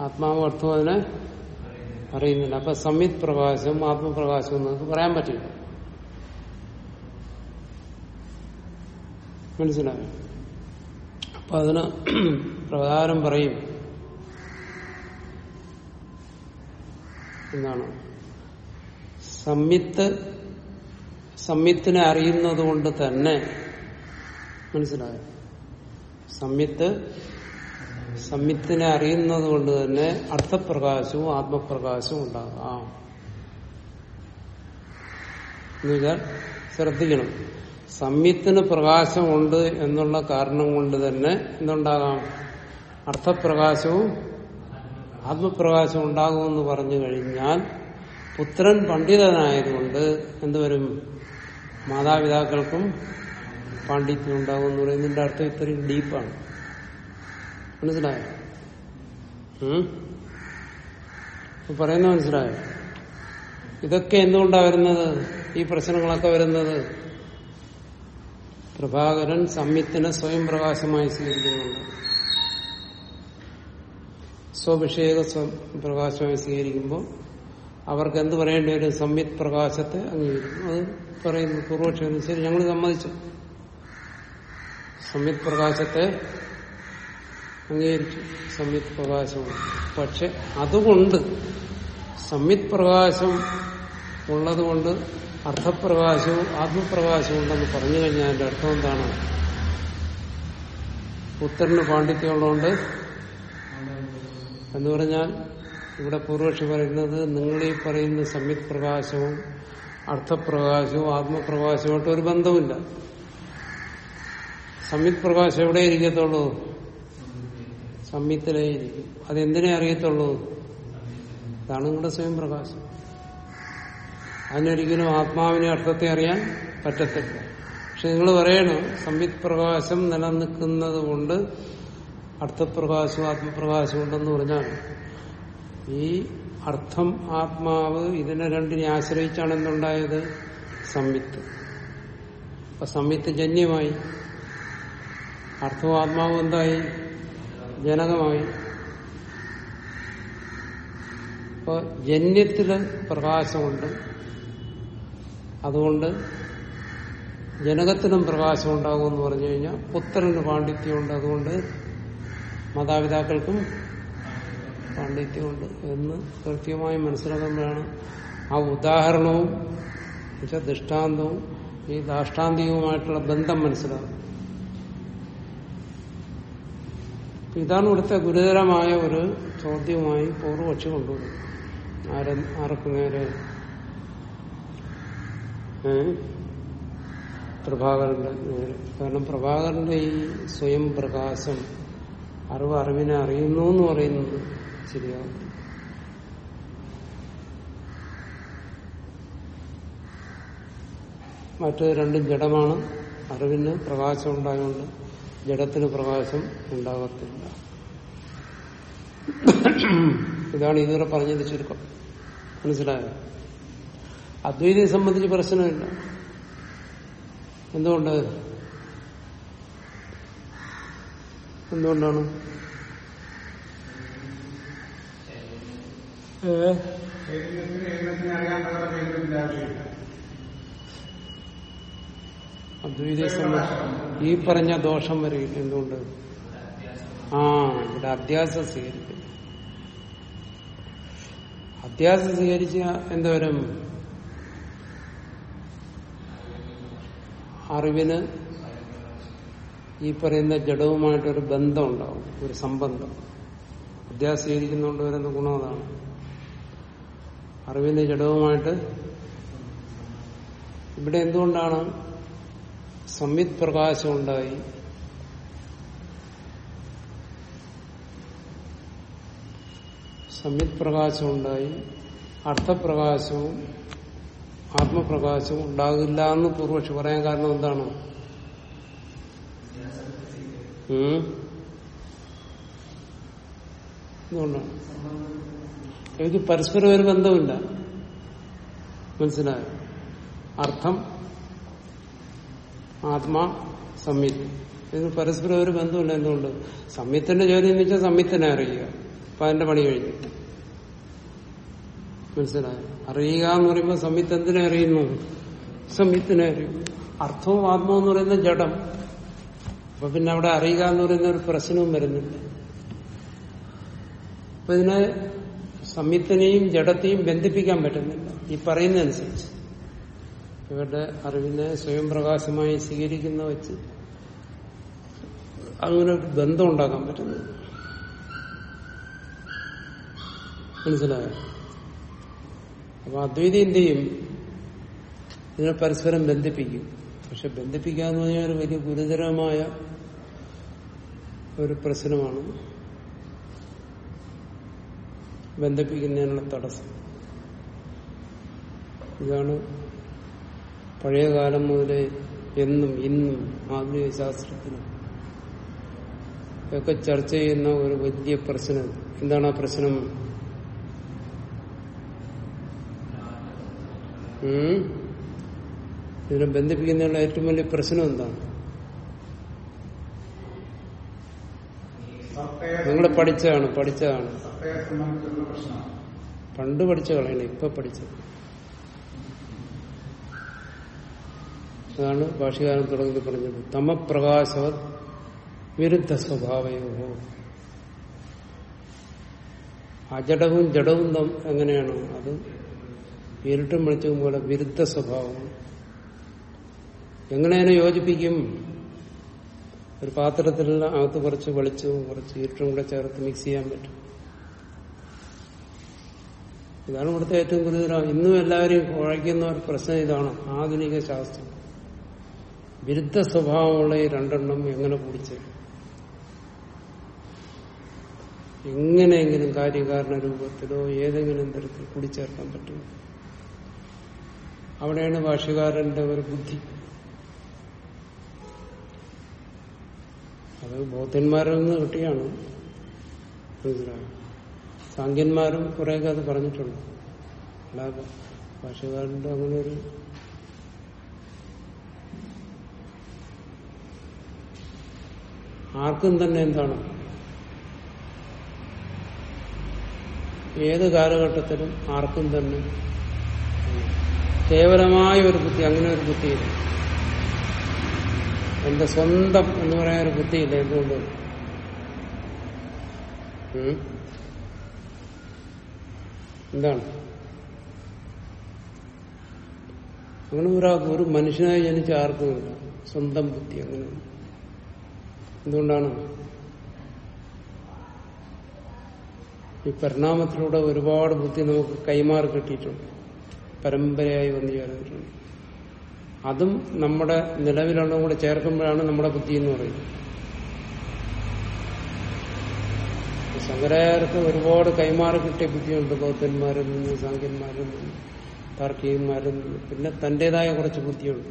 S1: ആത്മാവും അർത്ഥവും അതിനെ അറിയുന്നില്ല. അപ്പൊ സംയുത് പ്രകാശം ആത്മപ്രകാശം നമുക്ക് പറയാൻ പറ്റില്ല. മനസ്സിലായോ? അപ്പൊ അതിന് പ്രകാരം പറയും. എന്താണ്? സംയുക്ത് സംയുക്തിനെ അറിയുന്നത് കൊണ്ട് തന്നെ മനസ്സിലായോ? സമ്യത്ത് സമ്യത്തിനെ അറിയുന്നത് കൊണ്ട് തന്നെ അർത്ഥപ്രകാശവും ആത്മപ്രകാശവും ഉണ്ടാകാം. എന്നുവെച്ചാൽ ശ്രദ്ധിക്കണം. സംയുക്തിന് പ്രകാശമുണ്ട് എന്നുള്ള കാരണം കൊണ്ട് തന്നെ എന്തുണ്ടാകാം? അർത്ഥപ്രകാശവും ആത്മപ്രകാശം ഉണ്ടാകുമെന്ന് പറഞ്ഞു കഴിഞ്ഞാൽ പുത്രൻ പണ്ഡിതനായതുകൊണ്ട് എന്തുവരും മാതാപിതാക്കൾക്കും പാണ്ഡിത്യം ഉണ്ടാകും എന്ന് പറയുന്നതിന്റെ അർത്ഥം ഇത്രയും ഡീപ്പാണ്. മനസ്സിലായോ? പറയുന്നത് മനസ്സിലായോ? ഇതൊക്കെ എന്തുകൊണ്ടാണ് വരുന്നത്? ഈ പ്രശ്നങ്ങളൊക്കെ വരുന്നത്? പ്രഭാകരൻ സംയുത്തിനെ സ്വയം പ്രകാശമായി സ്വീകരിക്കുന്നുണ്ട്. സ്വഭിഷേക സ്വ- പ്രകാശമായി സ്വീകരിക്കുമ്പോൾ അവർക്ക് എന്ത് പറയേണ്ടി വരും? സംയുത് പ്രകാശത്തെ അംഗീകരിക്കും അത് പറയുന്നു പൂർവക്ഷം ശരി ഞങ്ങൾ സമ്മതിച്ചു. സംയുത് പ്രകാശത്തെ അംഗീകരിച്ചു. സംയുത് പ്രകാശം. പക്ഷെ അതുകൊണ്ട് സംയുത് പ്രകാശം ഉള്ളതുകൊണ്ട് അർത്ഥപ്രകാശവും ആത്മപ്രകാശവും ഉണ്ടെന്ന് പറഞ്ഞു കഴിഞ്ഞാൽ അതിന്റെ അർത്ഥം എന്താണ്? പുത്രന് പാണ്ഡിത്യമുള്ളതുകൊണ്ട് എന്ന് പറഞ്ഞാൽ ഇവിടെ പൂർവക്ഷി പറയുന്നത് നിങ്ങൾ ഈ പറയുന്ന സംയുക്ത് പ്രകാശവും അർത്ഥപ്രകാശവും ആത്മപ്രകാശവുമായിട്ട് ഒരു ബന്ധമില്ല സംയുക്ത് പ്രകാശം എവിടെ ഇരിക്കത്തുള്ളൂ? സംയുക്തിലേ ഇരിക്കും. അതെന്തിനെ അറിയത്തുള്ളൂ? അതാണ് നിങ്ങളുടെ സ്വയം പ്രകാശം അതിനൊരിക്കലും ആത്മാവിനെ അർത്ഥത്തെ അറിയാൻ പറ്റത്തില്ല. പക്ഷെ നിങ്ങൾ പറയണം സംയുക്ത് പ്രകാശം നിലനിൽക്കുന്നത് കൊണ്ട് അർത്ഥപ്രകാശവും ആത്മപ്രകാശവും ഉണ്ടെന്ന് പറഞ്ഞാൽ ഈ അർത്ഥം ആത്മാവ് ഇതിനെ രണ്ടിനെ ആശ്രയിച്ചാണ് എന്തുണ്ടായത് സംയുക്ത്. അപ്പൊ സംയുക്ത് ജന്യമായി. അർത്ഥവും ആത്മാവും എന്തായി? ജനകമായി. അപ്പൊ ജന്യത്തിൽ പ്രകാശമുണ്ട്. അതുകൊണ്ട് ജനകത്തിനും പ്രകാശം ഉണ്ടാകുമെന്ന് പറഞ്ഞു കഴിഞ്ഞാൽ പുത്രന് പാണ്ഡിത്യമുണ്ട്. അതുകൊണ്ട് മാതാപിതാക്കൾക്കും പാണ്ഡിത്യമുണ്ട് എന്ന് കൃത്യമായി മനസ്സിലാക്കുമ്പോഴാണ് ആ ഉദാഹരണവും എന്നുവെച്ചാൽ ദൃഷ്ടാന്തവും ഈ ദാഷ്ടാന്തികവുമായിട്ടുള്ള ബന്ധം മനസ്സിലാകും ഇതാണ് ഇവിടുത്തെ ഗുരുതരമായ ഒരു ചോദ്യവുമായി പൂർവപക്ഷി കൊണ്ടുവരുന്നത് ആര ആർക്കു നേരെ? പ്രഭാകരന്റെ നേരെ കാരണം പ്രഭാകരന്റെ ഈ സ്വയം പ്രകാശം അറിവ് അറിവിനെ അറിയുന്നു എന്ന് പറയുന്നത് ശരിയാവും. മറ്റ് രണ്ടും ജഡമാണ്. അറിവിന് പ്രകാശം ഉണ്ടായതുകൊണ്ട് ജഡത്തിന് പ്രകാശം ഉണ്ടാകത്തില്ല ഇതാണ് ഇതുവരെ പറഞ്ഞത് ചുരുക്കം. മനസ്സിലായോ? അദ്വൈതയെ സംബന്ധിച്ച് പ്രശ്നമില്ല. എന്തുകൊണ്ട്? എന്തുകൊണ്ടാണ് ഏ?
S2: ചൈതന്യത്തിന് ചൈതന്യത്തിനെ അറിയാൻ പറ്റാത്ത ചൈതന്യത്തിന്റെ ആവശ്യമില്ല
S1: അദ്വൈതയെ ഈ പറഞ്ഞ ദോഷം വരില്ല എന്തുകൊണ്ട്? ആ ഇവിടെ അധ്യാസം സ്വീകരിക്കും. അധ്യാസം സ്വീകരിച്ച എന്തോരം? അറിവിന് ഈ പറയുന്ന ജഡവുമായിട്ടൊരു ബന്ധം ഉണ്ടാവും ഒരു സംബന്ധം. അധ്യാസം സ്വീകരിക്കുന്നതുകൊണ്ട് വരുന്ന ഗുണം അതാണ്. അറിവിന്റെ ജഡവുമായിട്ട് ഇവിടെ എന്തുകൊണ്ടാണ് സംവിത് പ്രകാശം ഉണ്ടായി സംവിത് പ്രകാശം ഉണ്ടായി അർത്ഥപ്രകാശവും ആത്മപ്രകാശവും ഉണ്ടാകില്ല എന്ന് പൂർവക്ഷി പറയാൻ കാരണം എന്താണ്? എന്തുകൊണ്ടാണ്? എനിക്ക് പരസ്പരം ഒരു ബന്ധമില്ല. മനസ്സിലായോ? അർത്ഥം ആത്മാ സംയുക്ത ഇതിന് പരസ്പരം ഒരു ബന്ധമില്ല എന്തുകൊണ്ട്? സംയുക്തന്റെ ജോലി എന്ന് വെച്ചാൽ സംയുക്തനെ അറിയുക. അപ്പൊ അതിന്റെ പണി കഴിഞ്ഞു. മനസ്സിലായോ? അറിയുക എന്ന് പറയുമ്പോൾ സംയുക്ത എന്തിനെ അറിയുന്നു? സംയുക്തനെ അറിയുന്നു. അർത്ഥവും ആത്മാവും എന്ന് പറയുന്ന ജഡം. അപ്പൊ പിന്നെ അവിടെ അറിയുക എന്ന് പറയുന്ന ഒരു പ്രശ്നവും വരുന്നില്ല. അപ്പൊ ഇതിനെ സംയുക്തനെയും ജഡത്തെയും ബന്ധിപ്പിക്കാൻ പറ്റുന്നില്ല. ഈ പറയുന്നതനുസരിച്ച്. ഇവരുടെ അറിവിനെ സ്വയം പ്രകാശമായി സ്വീകരിക്കുന്ന വെച്ച് അങ്ങനെ ഒരു ബന്ധം ഉണ്ടാക്കാൻ പറ്റുന്നു മനസ്സിലായോ? അപ്പൊ അദ്വൈതി എന്ത് ചെയ്യും ഇതിനെ പരസ്പരം ബന്ധിപ്പിക്കും. പക്ഷെ ബന്ധിപ്പിക്കുക എന്ന് പറഞ്ഞാൽ ഒരു വലിയ ഗുരുതരമായ ഒരു പ്രശ്നമാണ്. ബന്ധിപ്പിക്കുന്നതിനുള്ള തടസ്സം. ഇതാണ് പഴയ കാലം മുതലേ എന്നും ഇന്നും ആധുനിക ശാസ്ത്രത്തിനും ഒക്കെ ചർച്ച ചെയ്യുന്ന ഒരു വലിയ പ്രശ്നം. എന്താണ് ആ പ്രശ്നം? ഇതിനെ ബന്ധിപ്പിക്കുന്നതിനുള്ള ഏറ്റവും വലിയ പ്രശ്നം എന്താണ്? നിങ്ങൾ പഠിച്ചതാണ് പഠിച്ചതാണ്.
S2: പ്രശ്നമാണ്
S1: പണ്ട് പഠിച്ച കളയണം ഇപ്പൊ പഠിച്ചത്. അതാണ് ഭാഷകാരൻ തുടങ്ങി പറഞ്ഞത്. തമപ്രകാശ വിരുദ്ധ സ്വഭാവയോ അജടവും ജഡവും എങ്ങനെയാണ്? അത് ഇരുട്ടും വെളിച്ചവും പോലെ വിരുദ്ധ സ്വഭാവം എങ്ങനെയാണ് യോജിപ്പിക്കും? ഒരു പാത്രത്തിൽ അകത്ത് കുറച്ച് വെളിച്ചവും കുറച്ച് ഇരുട്ടും കൂടെ ചേർത്ത് മിക്സ് ചെയ്യാൻ ഇതാണ് ഇവിടുത്തെ ഏറ്റവും ഗുരുതരം ഇന്നും എല്ലാവരെയും കുഴയ്ക്കുന്ന ഒരു പ്രശ്നം ഇതാണ്. ആധുനിക ശാസ്ത്രം. വിരുദ്ധ സ്വഭാവമുള്ള ഈ രണ്ടെണ്ണം എങ്ങനെ കുടിച്ച് എങ്ങനെയെങ്കിലും കാര്യകാരണ രൂപത്തിലോ ഏതെങ്കിലും തരത്തിൽ കുടിച്ചേർക്കാൻ പറ്റും. അവിടെയാണ് ഭാഷകാരന്റെ ഒരു ബുദ്ധി. അത് ബോധന്മാരിൽ നിന്ന് കിട്ടിയാണ്. മനസ്സിലായോ? സാങ്കന്മാരും കുറെയൊക്കെ അത് പറഞ്ഞിട്ടുണ്ട്. അല്ലാതെ ഭാഷകാരന്റെ അങ്ങനെ ഒരു ആർക്കും തന്നെ എന്താണ്? ഏത് കാലഘട്ടത്തിലും ആർക്കും തന്നെ കേവലമായ ഒരു ബുദ്ധി അങ്ങനെ ഒരു ബുദ്ധിയില്ല. എന്റെ സ്വന്തം എന്ന് പറയാൻ ഒരു ബുദ്ധിയില്ല എന്തുകൊണ്ട്? എന്താണ്? അങ്ങനെ ഒരാൾക്ക് ഒരു മനുഷ്യനായി ജനിച്ച ആർക്കുമില്ല സ്വന്തം ബുദ്ധി അങ്ങനെ. എന്തുകൊണ്ടാണ്? ഈ പരിണാമത്തിലൂടെ ഒരുപാട് ബുദ്ധി നമുക്ക് കൈമാറി കിട്ടിയിട്ടുണ്ട്. പരമ്പരയായി വന്നു ചേർന്നിട്ടുണ്ട്. അതും നമ്മുടെ നിലവിലുള്ളതും കൂടെ ചേർക്കുമ്പോഴാണ് നമ്മുടെ ബുദ്ധി എന്ന് പറയുന്നത്. ശങ്കരാചാര്യർക്ക് ഒരുപാട് കൈമാറി കിട്ടിയ ബുദ്ധിയുണ്ട് ബൗദ്ധന്മാരിൽ നിന്ന് സാങ്കന്മാരിൽ നിന്ന് താർക്കികന്മാരിൽ നിന്ന് പിന്നെ തന്റേതായ കുറച്ച് ബുദ്ധിയുണ്ട്.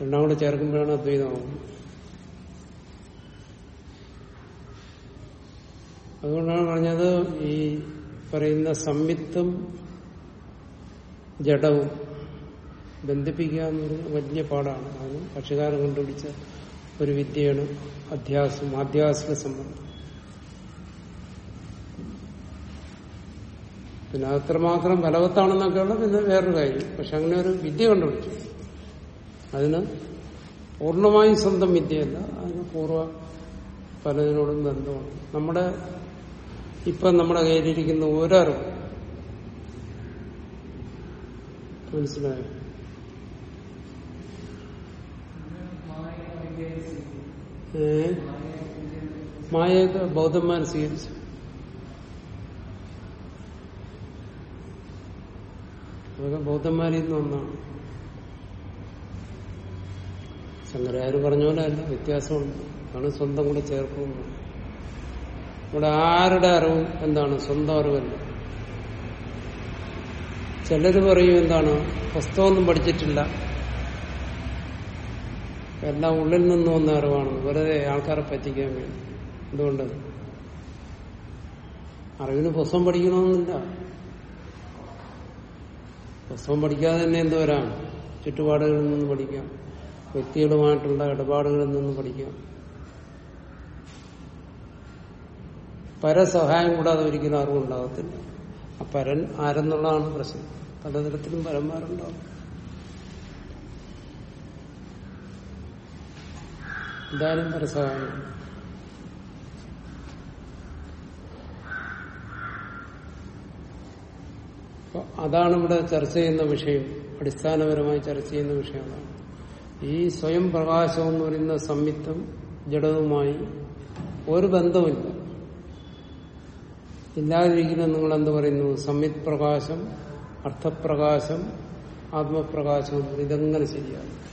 S1: രണ്ടാം കൂടെ ചേർക്കുമ്പോഴാണ് അദ്വൈതമാകുന്നത് അതുകൊണ്ടാണ് പറഞ്ഞത് ഈ പറയുന്ന സംയുക്തം ജഡവും ബന്ധിപ്പിക്കുക എന്ന് പറയുന്നത് വലിയ പാടാണ്. അത് ഭക്ഷ്യകാരൻ കണ്ടുപിടിച്ച ഒരു വിദ്യയാണ് അധ്യാസം ആധ്യാസിക സംബന്ധം. പിന്നെ അത്രമാത്രം ബലവത്താണെന്നൊക്കെയുള്ള പിന്നെ വേറൊരു കാര്യം. പക്ഷെ അങ്ങനെ ഒരു വിദ്യ കണ്ടുപിടിച്ചു. അതിന് പൂർണമായും സ്വന്തം വിദ്യയല്ല അതിന് പൂർവ പലതിനോടും ബന്ധമാണ് നമ്മുടെ ഇപ്പം നമ്മുടെ കയ്യിലിരിക്കുന്ന ഒരറിവ് മനസ്സിലായോ? ഏ? മായയൊക്കെ ബൗദ്ധന്മാർ സ്വീകരിച്ചു. അതൊക്കെ ബൗദ്ധന്മാരിൽ നിന്ന് ഒന്നാണ് ശങ്കരാചാര്യ പറഞ്ഞ പോലെ അല്ല വ്യത്യാസമുണ്ട്. അതാണ് സ്വന്തം കൂടെ ചേർക്കുന്നത് ഇവിടെ ആരുടെ അറിവും എന്താണ്? സ്വന്തം അറിവല്ല. ചിലര് പറയും എന്താണ്? പുസ്തകമൊന്നും പഠിച്ചിട്ടില്ല. എല്ലാം ഉള്ളിൽ നിന്ന് വന്ന അറിവാണ്. വെറുതെ ആൾക്കാരെ പറ്റിക്കാൻ വേണ്ടി. എന്തുകൊണ്ട് അറിവിന് പുസ്തകം പഠിക്കണമെന്നില്ല. പുസ്തകം പഠിക്കാതെ തന്നെ എന്തോരാം ചുറ്റുപാടുകളിൽ നിന്ന് പഠിക്കാം. വ്യക്തികളുമായിട്ടുള്ള ഇടപാടുകളിൽ നിന്ന് പഠിക്കാം. പരസഹായം കൂടാതെ ഒരിക്കലും അറിവുണ്ടാകത്തില്ല ആ പരൻ ആരെന്നുള്ളതാണ് പ്രശ്നം. പലതരത്തിലും പരന്മാരുണ്ടാവും. എന്തായാലും പരസഹായം അപ്പൊ അതാണ് ഇവിടെ ചർച്ച ചെയ്യുന്ന വിഷയം. അടിസ്ഥാനപരമായി ചർച്ച ചെയ്യുന്ന വിഷയമാണ്. ഈ സ്വയം പ്രകാശം എന്ന് പറയുന്ന സംയുക്തം ജഡവുമായി ഒരു ബന്ധമില്ല ഇല്ലാതിരിക്കുന്ന നിങ്ങൾ എന്ത് പറയുന്നു? സംയുത് പ്രകാശം അർത്ഥപ്രകാശം ആത്മപ്രകാശം. ഇതെങ്ങനെ ശരിയാണ്.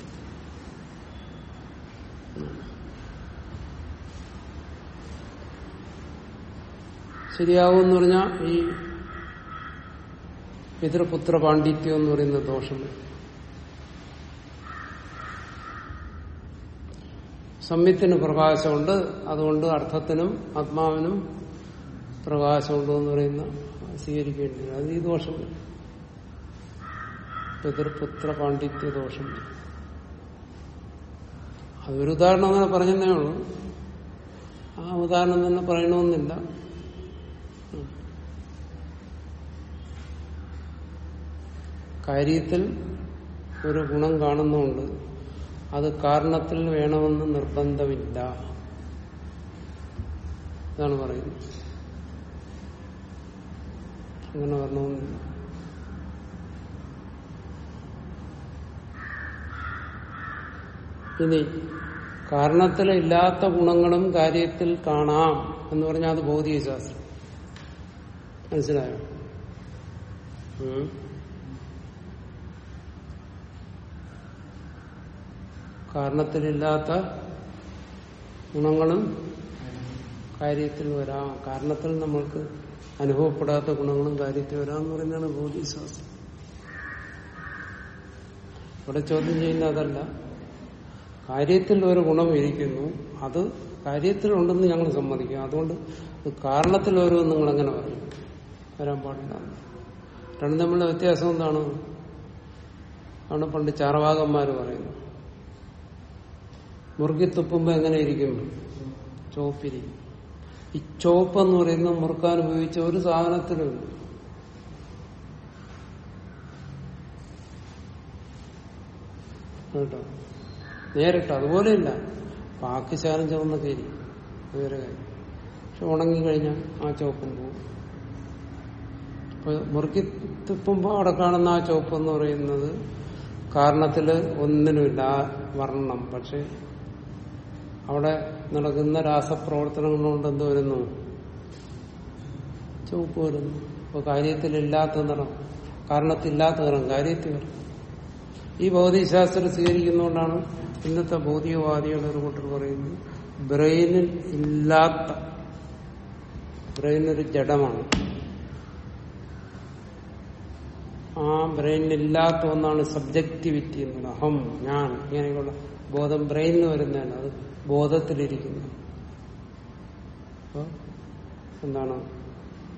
S1: ശരിയാകുമെന്ന് പറഞ്ഞാൽ ഈ പിതൃപുത്ര പാണ്ഡിത്യം എന്ന് പറയുന്ന ദോഷം സംയത്തിന് പ്രകാശമുണ്ട് അതുകൊണ്ട് അർത്ഥത്തിനും ആത്മാവിനും പ്രകാശമുണ്ട് എന്ന് പറയുന്ന സ്വീകരിക്കേണ്ടി. അത് ഈ ദോഷം. പിതൃപുത്ര പാണ്ഡിത്യ ദോഷം. അതൊരു ഉദാഹരണം അങ്ങനെ പറഞ്ഞതേ ഉള്ളൂ ആ ഉദാഹരണം തന്നെ പറയണമെന്നില്ല കാര്യത്തിൽ ഒരു ഗുണം കാണുന്നുണ്ട്. അത് കാരണത്തിൽ വേണമെന്ന് നിർബന്ധമില്ല. ഇതാണ് പറയുന്നത്. അങ്ങനെ പറഞ്ഞു ഇനി കാരണത്തിലില്ലാത്ത ഗുണങ്ങളും കാര്യത്തിൽ കാണാം എന്ന് പറഞ്ഞാൽ അത് ഭൗതിക ശാസ്ത്രം മനസ്സിലായോ കാരണത്തിലില്ലാത്ത ഗുണങ്ങളും കാര്യത്തിൽ വരാം. കാരണത്തിൽ നമ്മൾക്ക് അനുഭവപ്പെടാത്ത ഗുണങ്ങളും കാര്യത്തിൽ വരാമെന്ന് പറയുന്നതാണ് ബോധിശ്വാസം ഇവിടെ ചോദ്യം ചെയ്യുന്ന അതല്ല. കാര്യത്തിൽ ഒരു ഗുണം ഇരിക്കുന്നു അത് കാര്യത്തിലുണ്ടെന്ന് ഞങ്ങൾ സമ്മതിക്കും. അതുകൊണ്ട് കാരണത്തിൽ ഓരോ നിങ്ങൾ എങ്ങനെ പറയും? വരാൻ പാടില്ല. രണ്ടും തമ്മിലുള്ള വ്യത്യാസം എന്താണ്? ആണ് പണ്ട് ചാറവാകന്മാര് പറയുന്നത്. മുറുക്കി തുപ്പുമ്പോ എങ്ങനെ ഇരിക്കും ചോപ്പിരിക്കും ഈ ചോപ്പ് എന്ന് പറയുന്ന മുറുക്കാൻ ഉപയോഗിച്ച ഒരു സാധനത്തിലും. കേട്ടോ? നേരിട്ട്? അതുപോലെയില്ല പാക്കിശാലം ചുവന്നൊക്കെ അത് വേറെ കാര്യം. പക്ഷെ ഉണങ്ങിക്കഴിഞ്ഞാൽ ആ ചോപ്പും പോകും അപ്പൊ മുറുക്കി തുപ്പുമ്പോ അവിടെ കാണുന്ന ആ ചോപ്പ് എന്ന് പറയുന്നത് കാരണത്തിൽ ഒന്നിനുമില്ല ആ വർണം. പക്ഷെ അവിടെ നടക്കുന്ന രാസപ്രവർത്തനങ്ങൾ കൊണ്ട് എന്ത് വരുന്നു? ചുവപ്പ് വരുന്നു. അപ്പൊ കാര്യത്തിലില്ലാത്ത നിറം കാരണത്തില്ലാത്ത നിറം കാര്യത്തിൽ വരും. ഈ ഭൗതികശാസ്ത്രം സ്വീകരിക്കുന്നതുകൊണ്ടാണ് ഇന്നത്തെ ഭൗതികവാദികളുടെ ഒരു കൂട്ടർ പറയുന്നത് ബ്രെയിനിൽ ഇല്ലാത്ത ബ്രെയിനൊരു ജഡമാണ്. ആ ബ്രെയിനിലില്ലാത്ത ഒന്നാണ് സബ്ജക്ടിവിറ്റി എന്നുള്ളത്. അഹം ഞാൻ ഇങ്ങനെയുള്ള ബോധം ബ്രെയിനിൽ വരുന്നതാണ്. അത് ബോധത്തിലിരിക്കുന്നു. എന്താണ്?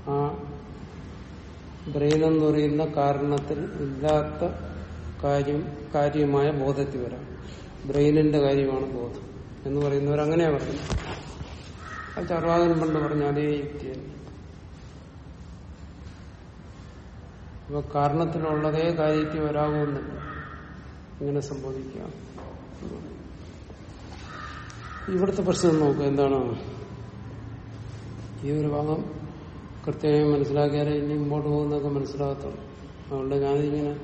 S1: ആ ബ്രെയിൻ എന്ന് പറയുന്ന കാരണത്തിൽ ഇല്ലാത്ത കാര്യം കാര്യമായ ബോധത്തിൽ വരാം. ബ്രെയിനിന്റെ കാര്യമാണ് ബോധം എന്ന് പറയുന്നവർ അങ്ങനെയാ പറയുന്നത്. ആ ചർവാകൻ പണ്ട് പറഞ്ഞ അതേ യുക്തിയാണ്. കാരണത്തിലുള്ളതേ കാര്യത്തിൽ വരാകുമെന്നില്ല ഇങ്ങനെ സംഭവിക്കാം. ഇവിടുത്തെ പ്രശ്നം നോക്കുക എന്താണ്? ഈ ഒരു ഭാഗം കൃത്യമായി മനസ്സിലാക്കിയാലേ ഇനി മുമ്പോട്ട് പോകുന്നതൊക്കെ മനസ്സിലാകത്തുള്ളൂ. അതുകൊണ്ട് ഞാനിങ്ങനെ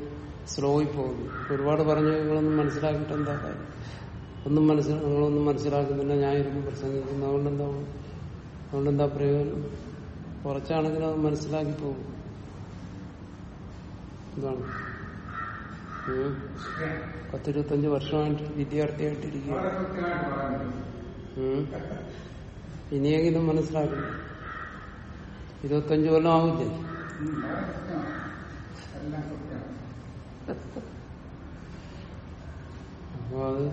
S1: സ്ലോയിൽ പോകുന്നു. ഒരുപാട് പറഞ്ഞു നിങ്ങളൊന്നും മനസ്സിലാക്കിയിട്ട് എന്താ കാര്യം? ഒന്നും മനസ്സിൽ നിങ്ങളൊന്നും മനസ്സിലാക്കുന്നില്ല ഞാൻ ഇരുന്ന് പ്രസംഗിക്കുന്നു. അതുകൊണ്ട് എന്താ? അതുകൊണ്ട് എന്താ പ്രയോജനം? കുറച്ചാണെങ്കിലും അത് മനസ്സിലാക്കി പോകും. എന്താണ്. പത്തിരുപത്തഞ്ച് വർഷമായിട്ട് വിദ്യാർത്ഥിയായിട്ടിരിക്കുക ഇനിയെങ്കിലും മനസ്സിലാക്കും ഇരുപത്തഞ്ചു കൊല്ലം ആവില്ലേ? അപ്പൊ അത്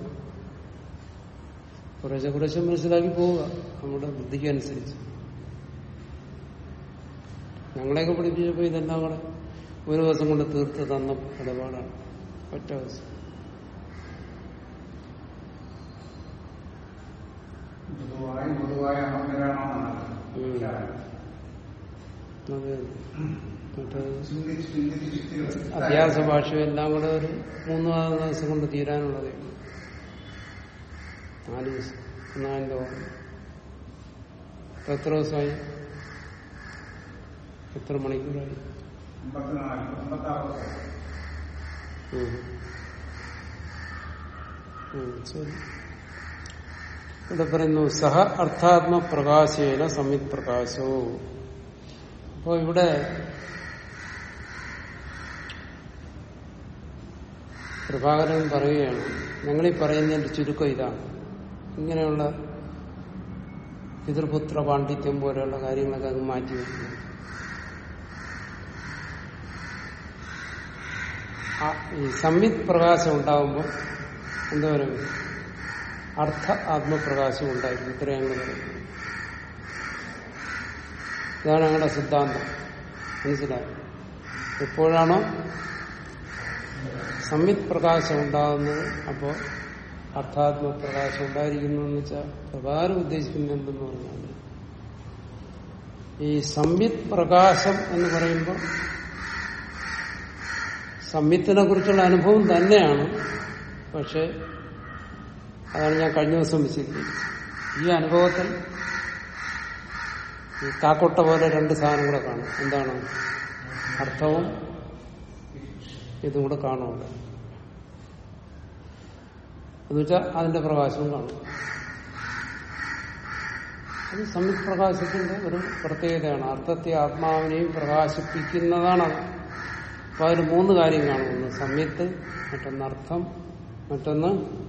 S1: കുറേശ്ശെ കുറേശ്ശെ മനസ്സിലാക്കി പോവുക. നമ്മുടെ ബുദ്ധിക്ക് അനുസരിച്ച്. ഞങ്ങളെയൊക്കെ പഠിപ്പിച്ചപ്പോ ഇതെല്ലാം കൂടെ ഒരു ദിവസം കൊണ്ട് തീർത്ത് തന്ന ഇടപാടാണ്. ഒറ്റ ദിവസം.
S2: പൊതുവായി പൊതുവായ
S1: മറ്റേ അഭ്യാസ ഭാഷയും എല്ലാം കൂടെ ഒരു മൂന്ന് നാല് ദിവസം കൊണ്ട് തീരാനുള്ളതേ നാല് ദിവസം നാല് ദിവസം. ഇപ്പൊ എത്ര ദിവസമായി? എത്ര മണിക്കൂറായി? ശരി. ഇവിടെ പറയുന്നു സഹ അർത്ഥാത്മ പ്രകാശേന സമിത് പ്രകാശോ അപ്പോ ഇവിടെ പ്രഭാകരൻ പറയുകയാണ് ഞങ്ങളീ പറയുന്നതിന്റെ ചുരുക്കം ഇതാണ്. ഇങ്ങനെയുള്ള പിതൃപുത്ര പാണ്ഡിത്യം പോലെയുള്ള കാര്യങ്ങളൊക്കെ അങ്ങ് മാറ്റി വയ്ക്കുന്നു ആ ഈ പ്രകാശം ഉണ്ടാകുമ്പോൾ എന്താ പറയുക അർത്ഥ ആത്മപ്രകാശം ഉണ്ടായിരിക്കും ഇത്രയും പറയുന്നത് ഇതാണ് ഞങ്ങളുടെ സിദ്ധാന്തം. മനസ്സിലായി? എപ്പോഴാണോ സംവിത് പ്രകാശം ഉണ്ടാകുന്നത് അപ്പോൾ അർത്ഥാത്മപ്രകാശം ഉണ്ടായിരിക്കുന്നു എന്ന് വെച്ചാൽ പ്രകാരം ഉദ്ദേശിക്കുന്നത് എന്തെന്ന് പറഞ്ഞാൽ ഈ സംവിത് പ്രകാശം എന്ന് പറയുമ്പോൾ സംവിത്തിനെ കുറിച്ചുള്ള അനുഭവം തന്നെയാണ് പക്ഷെ അതാണ് ഞാൻ കഴിഞ്ഞ ദിവസം വിശദീകരിച്ചത് ഈ അനുഭവത്തിൽ ഈ കാക്കൊട്ട പോലെ രണ്ട് സാധനം കൂടെ കാണും. എന്താണ്? അർത്ഥവും ഇതും കൂടെ കാണുന്നുണ്ട്. എന്നുവെച്ചാൽ അതിന്റെ പ്രകാശവും കാണും. അത് സംയുക്ത പ്രകാശത്തിന്റെ ഒരു പ്രത്യേകതയാണ്. അർത്ഥത്തെ ആത്മാവിനെയും പ്രകാശിപ്പിക്കുന്നതാണ് അത്. അപ്പൊ അതിൽ മൂന്ന് കാര്യം കാണുന്നു സംയുക്ത് മറ്റൊന്ന് അർത്ഥം മറ്റൊന്ന്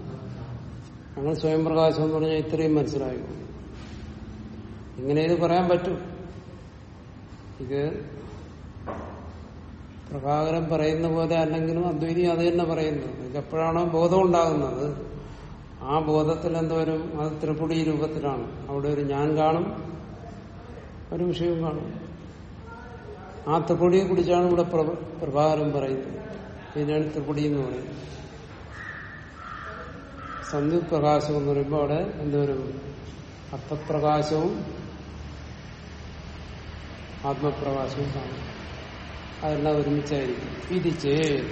S1: ഞങ്ങൾ സ്വയം പ്രകാശം എന്ന് പറഞ്ഞാൽ ഇത്രയും മനസ്സിലായി. ഇങ്ങനെ ഇത് പറയാൻ പറ്റും. ഇത് പ്രഭാകരൻ പറയുന്ന പോലെ അല്ലെങ്കിലും അദ്വൈതി അത് തന്നെ പറയുന്നത് ഇത് എപ്പോഴാണോ ബോധം ഉണ്ടാകുന്നത്. ആ ബോധത്തിൽ എന്തോരും അത് ത്രിപുടി രൂപത്തിലാണ്. അവിടെ ഒരു ഞാൻ കാണും ഒരു വിഷയവും കാണും. ആ ത്രിപുടിയെ കുറിച്ചാണ് ഇവിടെ പ്രഭ- പ്രഭാകരൻ പറയുന്നത്. ഇതിനാണ് ത്രിപുടി എന്ന് പറയുന്നത്? സന്ധ്യ പ്രകാശം എന്ന് പറയുമ്പോൾ അവിടെ എന്തോരും അർത്ഥപ്രകാശവും ആത്മപ്രകാശവും കാണും. അതെല്ലാം ഒരുമിച്ചായിരിക്കും. വിധിച്ചേ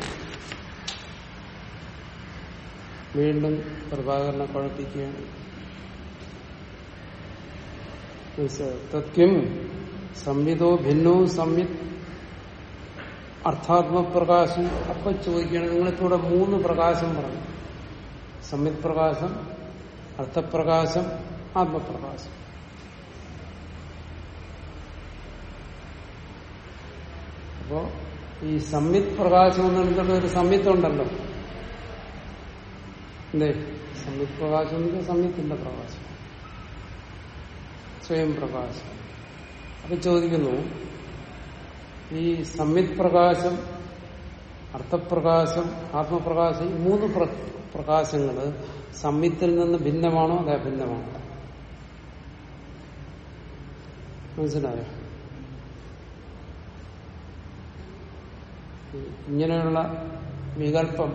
S1: വീണ്ടും പ്രഭാകരനെ കുഴപ്പിക്കുകയാണ്. തത്വം സംവിതോ ഭിന്നവും സംവിത് അർത്ഥാത്മപ്രകാശം. അപ്പൊ ചോദിക്കുകയാണ് നിങ്ങളിപ്പോ ഇവിടെ മൂന്ന് പ്രകാശം പറഞ്ഞു. സംവിത് പ്രകാശം അർത്ഥപ്രകാശം ആത്മപ്രകാശം. അപ്പോ ഈ സംവിത് പ്രകാശം എന്ന് പറഞ്ഞിട്ടുള്ള ഒരു സംവിത്തുണ്ടല്ലോ എന്തേ? സംവിത് പ്രകാശം എന്ന് വെച്ചാൽ സംവിത്തിന്റെ പ്രകാശം. സ്വയം പ്രകാശം. അപ്പൊ ചോദിക്കുന്നു ഈ സംവിത് പ്രകാശം അർത്ഥപ്രകാശം ആത്മപ്രകാശം ഈ മൂന്ന് പ്രകാശങ്ങൾ സംവിത്തിൽ നിന്ന് ഭിന്നമാണോ അതെ ഭിന്നമാണോ മനസ്സിലായോ ഇങ്ങനെയുള്ള വികല്പം.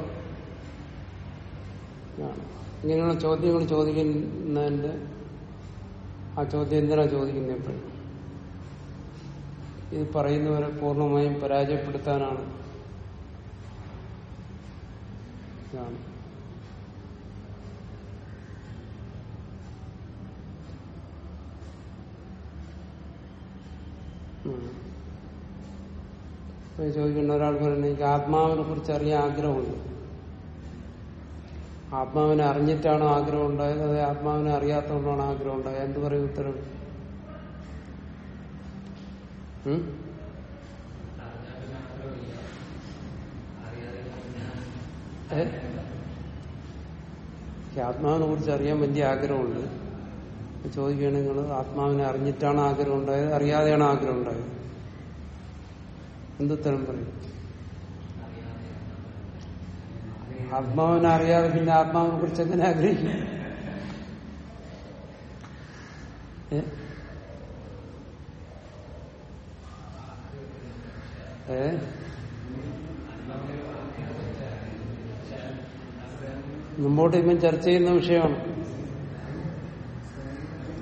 S1: ഇങ്ങനെയുള്ള ചോദ്യങ്ങൾ ചോദിക്കുന്നതിന്റെ ആ ചോദ്യം എന്തിനാ ചോദിക്കുന്നത് എപ്പോഴും ഇത് പറയുന്നവരെ പൂർണമായും പരാജയപ്പെടുത്താനാണ് ഉം. ചോദിക്കുന്ന ഒരാൾ പറയുന്നത് എനിക്ക് ആത്മാവിനെ കുറിച്ച് അറിയാൻ ആഗ്രഹമുണ്ട് ആത്മാവിനെ അറിഞ്ഞിട്ടാണോ ആഗ്രഹം ഉണ്ടായത് അതെ ആത്മാവിനെ അറിയാത്തതുകൊണ്ടാണ് ആഗ്രഹം ഉണ്ടായത് എന്ത് പറയും ഉത്തരം ഉം? ഏ? എനിക്ക് ആത്മാവിനെ കുറിച്ച് അറിയാൻ വലിയ ആഗ്രഹമുണ്ട്. ചോദിക്കുകയാണ് നിങ്ങൾ ആത്മാവിനെ അറിഞ്ഞിട്ടാണ് ആഗ്രഹം ഉണ്ടായത് അറിയാതെയാണ് ആഗ്രഹം ഉണ്ടായത് എന്തുത്തരം പറയും? ആത്മാവിനെ അറിയാതെ പിന്നെ ആത്മാവിനെ കുറിച്ച് എങ്ങനെ ആഗ്രഹിക്കും? ഏ? മുമ്പോട്ട് ഇപ്പം ചർച്ച ചെയ്യുന്ന വിഷയമാണ്.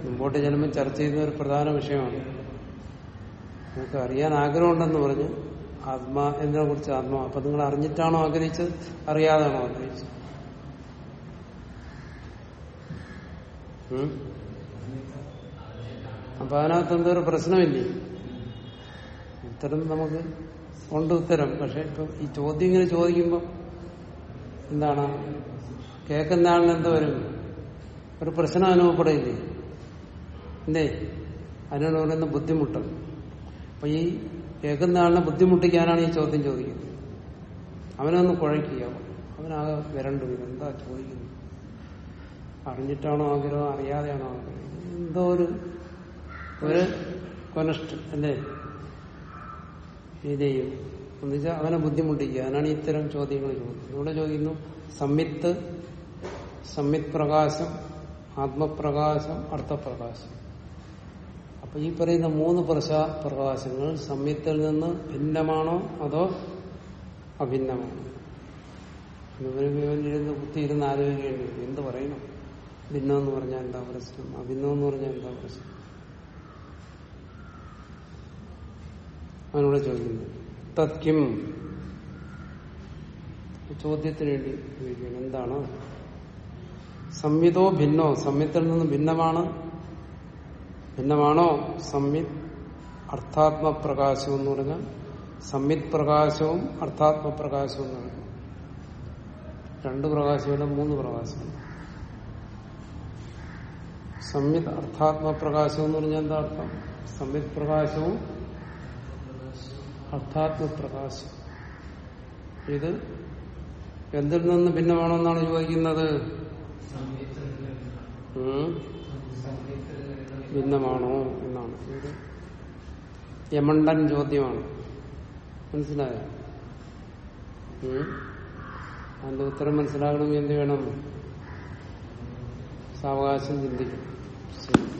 S1: മുമ്പോട്ട് ചെല്ലുമ്പോൾ ചർച്ച ചെയ്യുന്ന ഒരു പ്രധാന വിഷയമാണ്. നിങ്ങൾക്ക് അറിയാൻ ആഗ്രഹമുണ്ടെന്ന് പറഞ്ഞു ആത്മാ എന്തിനെ കുറിച്ച് ആത്മാ? അപ്പൊ നിങ്ങൾ അറിഞ്ഞിട്ടാണോ ആഗ്രഹിച്ചത്? അറിയാതാണോ ആഗ്രഹിച്ചത്? അപ്പൊ അതിനകത്ത് എന്തൊരു പ്രശ്നമില്ലേ? ഉത്തരം നമുക്ക് ഉണ്ട് ഉത്തരം. പക്ഷെ ഇപ്പൊ ഈ ചോദ്യം ഇങ്ങനെ ചോദിക്കുമ്പോൾ എന്താണ്? കേൾക്കുന്ന ആളിന് എന്ത് വരും ഒരു പ്രശ്നം അനുഭവപ്പെടില്ലേ എന്തേ? അതിനോട് പറയുന്ന ബുദ്ധിമുട്ട് അപ്പൊ ഈ കേൾക്കുന്ന ആളിനെ ബുദ്ധിമുട്ടിക്കാനാണ് ഈ ചോദ്യം ചോദിക്കുന്നത്. അവനൊന്ന് കുഴയ്ക്കുക അവനാകെ വരണ്ടു വരും എന്താ ചോദിക്കുന്നു അറിഞ്ഞിട്ടാണോ ആഗ്രഹം? അറിയാതെയാണോ ആഗ്രഹം? എന്തോ ഒരു ഒരു കൊനസ്റ്റ് അല്ലേ? ഇത് ചെയ്യും. എന്നുവെച്ചാൽ അവനെ ബുദ്ധിമുട്ടിക്കുക. അതിനാണ് ഇത്തരം ചോദ്യങ്ങൾ ചോദിക്കുന്നത്. ഇവിടെ ചോദിക്കുന്നു സംവിത്ത് സംവിത് പ്രകാശം ആത്മപ്രകാശം അർത്ഥപ്രകാശം. അപ്പൊ ഈ പറയുന്ന മൂന്ന് പ്രശാ പ്രകാശങ്ങൾ സംയുക്തിൽ നിന്ന് ഭിന്നമാണോ അതോ അഭിന്നമാണോ? ഇരുന്ന് കുത്തി ഇരുന്ന് ആലോചിക്കേണ്ടി വരും. എന്ത് പറയണം? ഭിന്നം എന്ന് പറഞ്ഞാൽ എന്താ പ്രശ്നം? അഭിന്നം എന്ന് പറഞ്ഞാൽ എന്താ പ്രശ്നം? അവനോട് ചോദിക്കുന്നു തത്കിം ചോദ്യത്തിന് വേണ്ടി ചോദിക്കുകയാണ് എന്താണ്? സംവിതോ ഭിന്നോ? സംയുത്തിൽ നിന്ന് ഭിന്നമാണ്. ഭിന്നമാണോ? സംവിത് അർത്ഥാത്മപ്രകാശം എന്ന് പറഞ്ഞാൽ സംവിത് പ്രകാശവും അർത്ഥാത്മപ്രകാശവും എന്ന് പറയുന്നത് രണ്ട് പ്രകാശമില്ല മൂന്ന് പ്രകാശമില്ല സംവിത് അർത്ഥാത്മപ്രകാശം എന്ന് പറഞ്ഞാൽ എന്താ അർത്ഥം? സംവിത് പ്രകാശവും അർത്ഥാത്മപ്രകാശം. ഇത് എന്തിൽ നിന്ന് ഭിന്നമാണോ എന്നാണ് ചോദിക്കുന്നത്? ഭിന്നമാണോ എന്നാണ് ഇത് യമണ്ടൻ ചോദ്യമാണ് മനസ്സിലായോ? ഉം? അതിന്റെ ഉത്തരം മനസ്സിലാകണമെങ്കിൽ എന്ത് വേണം? സാവകാശം ചിന്തിക്കണം. ശരി.